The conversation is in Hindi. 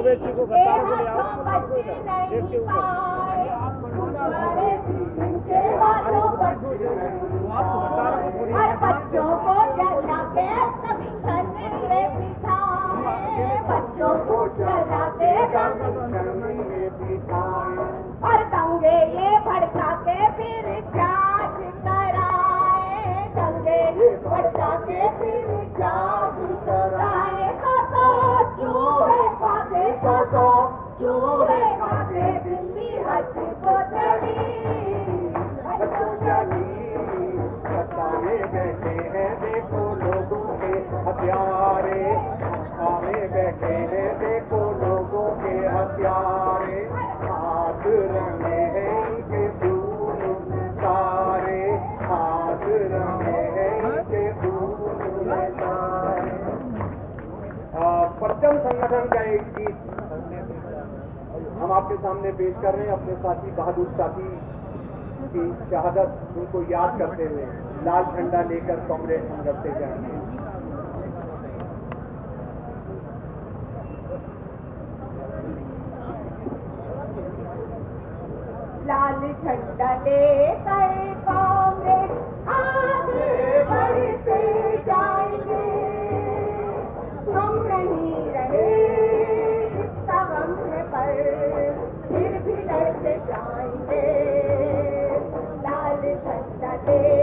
ओवैसी को बता बोले आप देश के ऊपर। संगठन का एक गीत हम आपके सामने पेश कर रहे हैं, अपने साथी बहादुर साथी की शहादत उनको याद करते हुए, लाल झंडा लेकर कांग्रेस हम लड़ते जाएँगे लाल झंडा लेकर कांग्रेस that day.